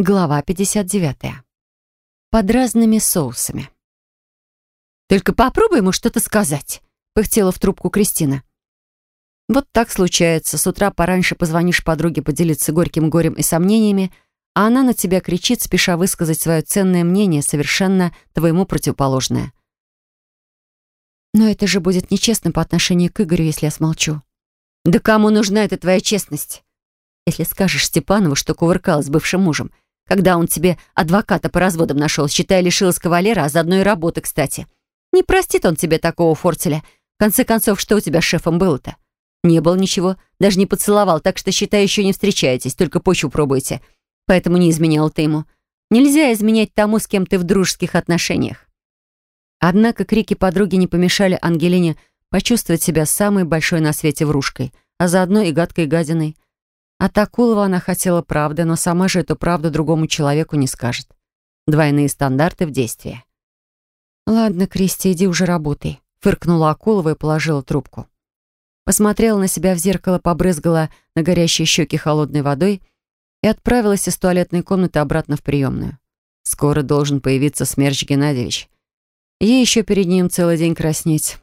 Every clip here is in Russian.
Глава 59. Под разными соусами. «Только попробуй ему что-то сказать», — пыхтела в трубку Кристина. Вот так случается. С утра пораньше позвонишь подруге поделиться горьким горем и сомнениями, а она на тебя кричит, спеша высказать свое ценное мнение, совершенно твоему противоположное. Но это же будет нечестно по отношению к Игорю, если я смолчу. Да кому нужна эта твоя честность? Если скажешь Степанову, что кувыркалась с бывшим мужем — когда он тебе адвоката по разводам нашел, считая, лишилась кавалера, а заодно и работы, кстати. Не простит он тебе такого фортеля. В конце концов, что у тебя с шефом было-то? Не было ничего, даже не поцеловал, так что, считай, еще не встречаетесь, только почву пробуете. Поэтому не изменял ты ему. Нельзя изменять тому, с кем ты в дружеских отношениях. Однако крики подруги не помешали Ангелине почувствовать себя самой большой на свете врушкой, а заодно и гадкой гадиной. От Акулова она хотела правды, но сама же эту правду другому человеку не скажет. Двойные стандарты в действии. «Ладно, Кристи, иди уже работай», — фыркнула Акулова и положила трубку. Посмотрела на себя в зеркало, побрызгала на горящие щеки холодной водой и отправилась из туалетной комнаты обратно в приемную. Скоро должен появиться Смерч Геннадьевич. Ей еще перед ним целый день краснеть.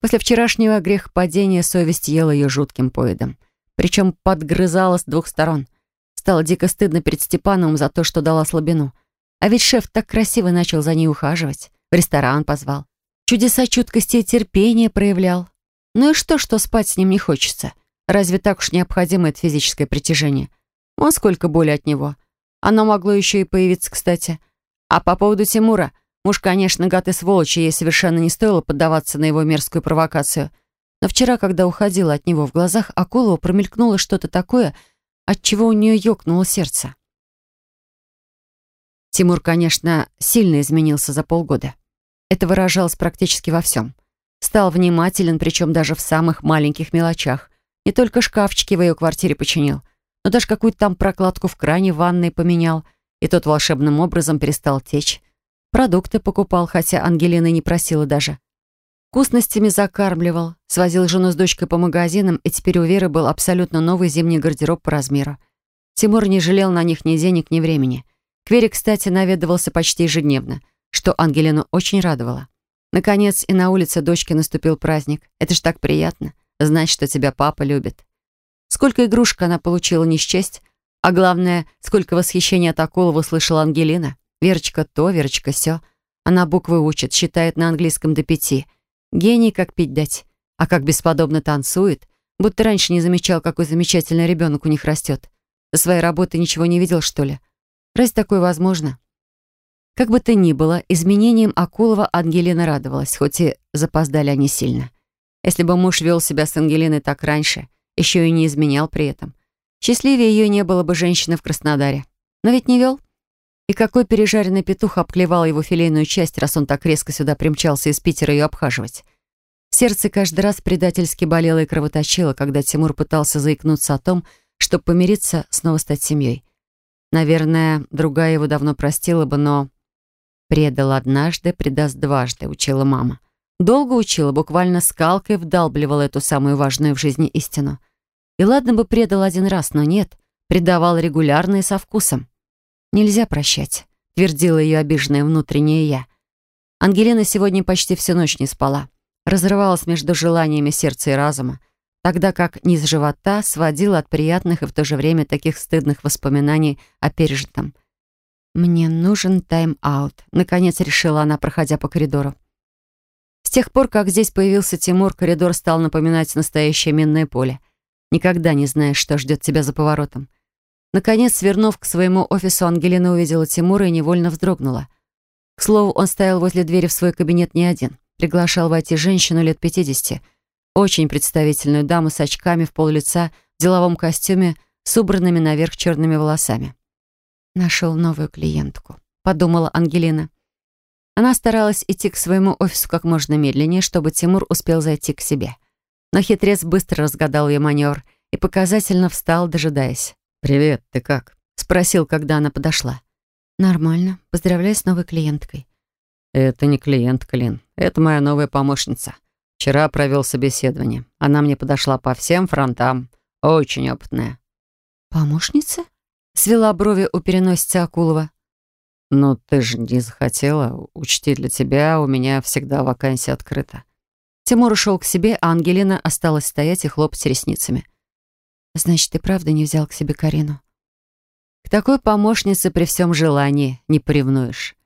После вчерашнего грехопадения совесть ела ее жутким поедом — причем подгрызала с двух сторон. Стало дико стыдно перед Степановым за то, что дала слабину. А ведь шеф так красиво начал за ней ухаживать. В ресторан позвал. Чудеса чуткости и терпения проявлял. Ну и что, что спать с ним не хочется? Разве так уж необходимо это физическое притяжение? Вон сколько боли от него. Оно могло еще и появиться, кстати. А по поводу Тимура, муж, конечно, гад и сволочь, ей совершенно не стоило поддаваться на его мерзкую провокацию. Но вчера, когда уходила от него, в глазах Акулова промелькнуло что-то такое, от чего у нее ёкнуло сердце. Тимур, конечно, сильно изменился за полгода. Это выражалось практически во всем. Стал внимателен, причем даже в самых маленьких мелочах. Не только шкафчики в ее квартире починил, но даже какую-то там прокладку в кране в ванной поменял, и тот волшебным образом перестал течь. Продукты покупал, хотя Ангелина не просила даже. Вкусностями закармливал, свозил жену с дочкой по магазинам, и теперь у Веры был абсолютно новый зимний гардероб по размеру. Тимур не жалел на них ни денег, ни времени. К Вере, кстати, наведывался почти ежедневно, что Ангелину очень радовало. Наконец, и на улице дочки наступил праздник. Это ж так приятно, знать, что тебя папа любит. Сколько игрушек она получила не счесть, а главное, сколько восхищения от Акулова услышала Ангелина. Верочка то, Верочка сё. Она буквы учит, считает на английском до пяти — Гений, как пить дать. А как бесподобно танцует. Будто раньше не замечал, какой замечательный ребенок у них растет. До своей работы ничего не видел, что ли? Разве такое возможно? Как бы то ни было, изменением Акулова Ангелина радовалась, хоть и запоздали они сильно. Если бы муж вел себя с Ангелиной так раньше, еще и не изменял при этом, счастливее ее не было бы женщины в Краснодаре. Но ведь не вел. И какой пережаренный петух обклевал его филейную часть, раз он так резко сюда примчался из Питера ее обхаживать. Сердце каждый раз предательски болело и кровоточило, когда Тимур пытался заикнуться о том, чтобы помириться, снова стать семьей. Наверное, другая его давно простила бы, но... «Предал однажды, предаст дважды», — учила мама. Долго учила, буквально скалкой вдалбливала эту самую важную в жизни истину. И ладно бы предал один раз, но нет, предавал регулярно и со вкусом. «Нельзя прощать», — твердила ее обиженное внутреннее «я». Ангелина сегодня почти всю ночь не спала. Разрывалась между желаниями сердца и разума, тогда как низ живота сводила от приятных и в то же время таких стыдных воспоминаний о пережитом. «Мне нужен тайм-аут», — наконец решила она, проходя по коридору. С тех пор, как здесь появился Тимур, коридор стал напоминать настоящее минное поле. Никогда не знаешь, что ждет тебя за поворотом. Наконец, свернув к своему офису, Ангелина увидела Тимура и невольно вздрогнула. К слову, он стоял возле двери в свой кабинет не один. Приглашал войти женщину лет 50, очень представительную даму с очками в пол лица, в деловом костюме, с убранными наверх черными волосами. «Нашел новую клиентку», — подумала Ангелина. Она старалась идти к своему офису как можно медленнее, чтобы Тимур успел зайти к себе. Но хитрец быстро разгадал ее маневр и показательно встал, дожидаясь. «Привет, ты как?» — спросил, когда она подошла. «Нормально. Поздравляю с новой клиенткой». «Это не клиентка, Лин. Это моя новая помощница. Вчера провел собеседование. Она мне подошла по всем фронтам. Очень опытная». «Помощница?» Свела брови у переносицы Акулова. «Ну, ты же не захотела. Учти, для тебя у меня всегда вакансия открыта». Тимур ушел к себе, а Ангелина осталась стоять и хлопать ресницами. «Значит, ты правда не взял к себе Карину?» К такой помощнице при всем желании не поревнуешь.